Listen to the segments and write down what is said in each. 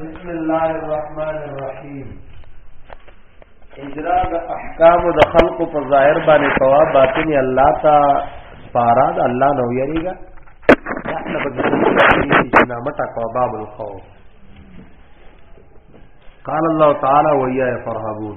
بسم الله الرحمن الرحیم اجرا د احکام د خلق په ظاهر باندې کوا باطن الله تا پارا د الله نو یریګا احنا بغیر نامه تقوا باب الخوف قال الله تعالى ويا فرهبون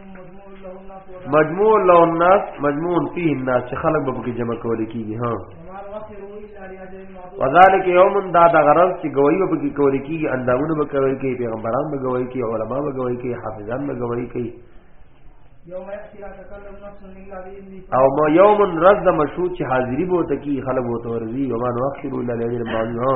مجموع له الناس مجموع فيه الناس چې خلک به پکې جمع کول کیږي ها وذالک یوم دا د غرض چې گواہی به پکې کول کیږي اندامونه به کوي کې پیغمبران به گواہی کوي علما به گواہی کوي حافظان به گواہی کوي او ما یوم رز د مشهود چې حاضری بو ته کی خلک بو ته ورزي یوم نوخر الا ليل الماضي ها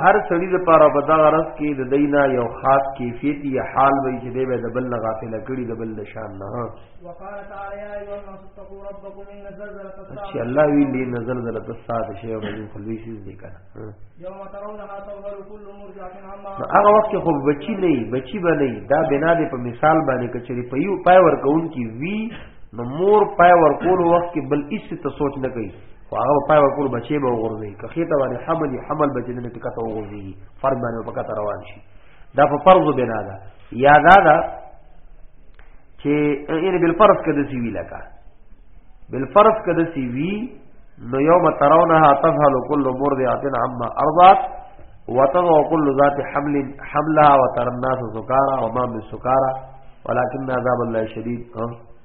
هر سړي د پاره په دغه رس کې د دینا یو خاص کیفیت یا حال وي چې دی به د بل نه غافل کړي د بل د شان نه وقال تعالی یا ایها الناس اتقوا ربکم ان زلزله الساعه چې الله وی لی نظر زله الساعه شی او من خلوی شي دې کنه یوم ترونها تظهر كل مرجعه عما هغه وخت خو بچی نه بچی به نه دا بنا دې په مثال باندې کچري په یو پای ور کون کی وی نو مور پای ور کول وخت کې بل هیڅ ته سوچ نه کوي خو هغه په پای ورکول بچي به وغورځي که خېته باندې حمل حمل بچي نه ټکته وغورځي فرض باندې په کته روان شي دا په فرض بنا ده یا دا ده چې یعنی بل فرض کده سی وی لکه بل فرض کده سی وی نو یوم ترونها تذهل كل مرضعه عما ارضعت وتضع كل ذات حمل حملها وترى الناس سكارى وما من سكارى ولكن عذاب الله شديد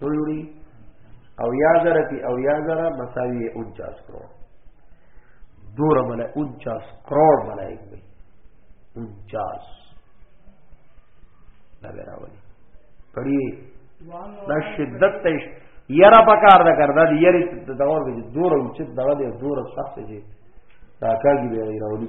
ټولوري او یا ذره پی او یا ذره مساوی 49 کروڑ دور ملای 49 کروڑ ملائک وي 49 دا راوړي پڑھی دا شدت ته یرا پکار دا کردا دی یری دور به دور او چې دغه دور سخت دی دا کاږي به راوړي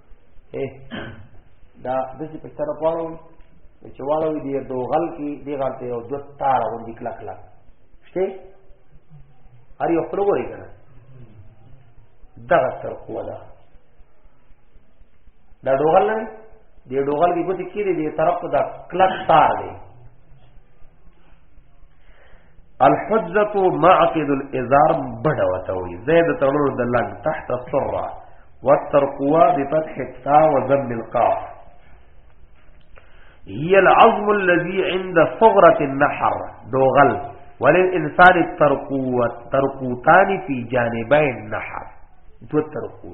اے دا دسی په سره پاړو چې واړو دی دو غل کې دی غړته یو د تار او د کلا کلا شته هر یو خپل وګوري کنه دغه سر قوه ده دا ډوغل نه دی ډوغل کې ګوتې کېږي دی طرف ته دا کلا تار دی الحجۃ معقد الازار بډوتوي زید تړلو د لګ تحت السره والترقوا بفتح التاء وضم القاف هي العظم الذي عند صغرة النحر دوغل وللانسان ترقو ترقوتان فی جانبي النحر دو ترقو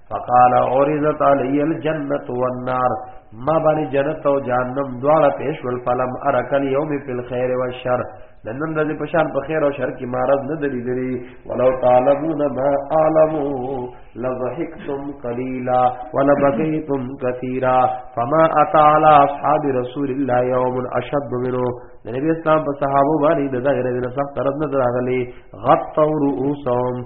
فقال عرضت علی الجنه والنار ما باندې جنت او جهنم دواړه پیش ول فلم ارکل یوم فی الخير والشر نن ورځ په شان په خیر او شر کې مارز نه دلی دلی ولو طالبون ما عالمو لضحكتم قليلا ولبقيتم كثيرا فما اتى على اصحاب رسول الله يوم اشد منه نبی اسلام په صحابه باندې د دغه رنګ سخت طرف نه راغلي غطوا رؤوسهم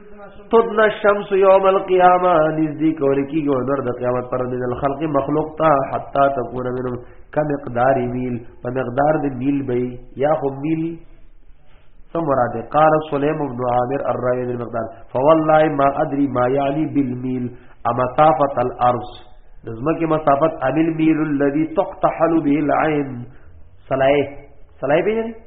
تدن الشمس یوم القیامه نزدې کول کیږي او نور د قیامت پر د خلق مخلوق ته حتا تكون منهم کم مقدار میل په مقدار د میل به یا خو میل ثم مراد قال سليم بن عامر الرائي بالمقدار فوالله ما ادري ما يعني بالميل امسافه الارض دزمکه مسافت امل میل الذي تقتحل به العين صلاه صلاه به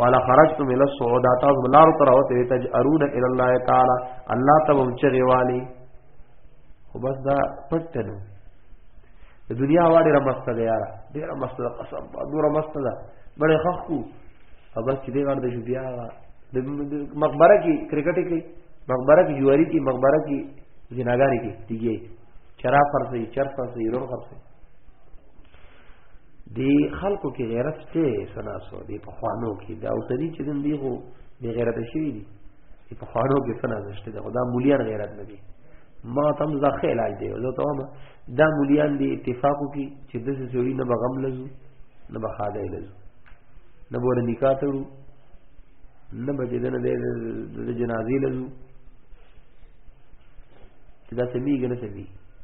والا خرجتم الى الصعود تاسو بلار تر او ته تجرون الى الله تعالی الله تبم چغي والی خو بس دا پټنو د دنیا واړه رمسته ده یار ډیر مست ده قسم په دور مست ده بڑے خخ کو او بس چې دې ور د بیا د مقبره کې کرکټ کې مقبره کې جواری کې مقبره کې جناګاری کې دیږي چرا فرسي چر فرسي رور فرسي دی خلکو کې غیرت شته سناسو دی په خوانو کې دا او سړي چې دن دی خو دی غیرت شي دی په خوانو کې سناسو شته دا خدا مولیان غیرت نه دي ما تم زخه علاج دی زه ته ما دا مولیان دی اتفاقو کې چې د څه جوړی نه بغم لزو نه بخاده لزو نه بور نکاح تړو نه بجې دنه د جنازې لزو چې دا سمي غنه سمي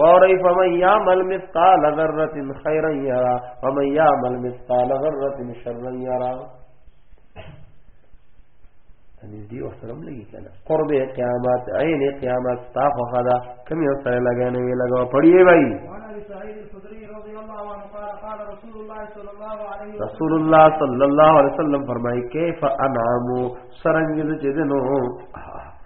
وری فمن یعمل مثقال ذره خیرا یرا ومن یعمل مثقال ذره شرا یرا نږدې وسره لګي کنه قرب قیامت عین قیامت تا خو خدا کم یو سره لګا نه وی لګا پړیې وای رسول الله صلی الله علیه وسلم فرمایي کیف انعام سرنګ دې دنو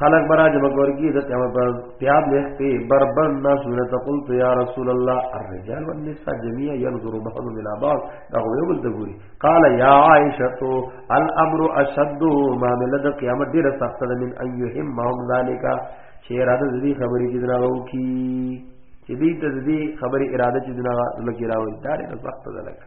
خلق برا جب گورگی عزت امر پر تیاب لیختی بربر نا سورت قلت یا رسول اللہ الرجال والنساء جميعا ينظر بعض الى بعض دغه یو بل دګوري قال یا عائشه الامر اشد ما ملد قیامت ډیر سخت ده من ان يهمهم ذلك چې اراده دې خبرې کې دراو کی چې دې ته دې خبرې اراده چې دنا لکه راوي دا ډیر سخت ده لکه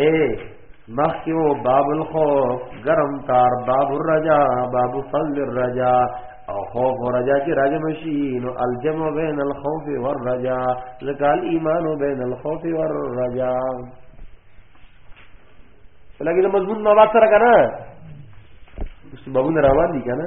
اے مخیو باب الخوف گرم تار باب الرجا باب فضل الرجا او خوف و رجا کی راج مشین الجمع بین الخوف والرجا لکال ایمان بین الخوف والرجا لګي د مضمون مواد سره کنه بابونه روان دي کنه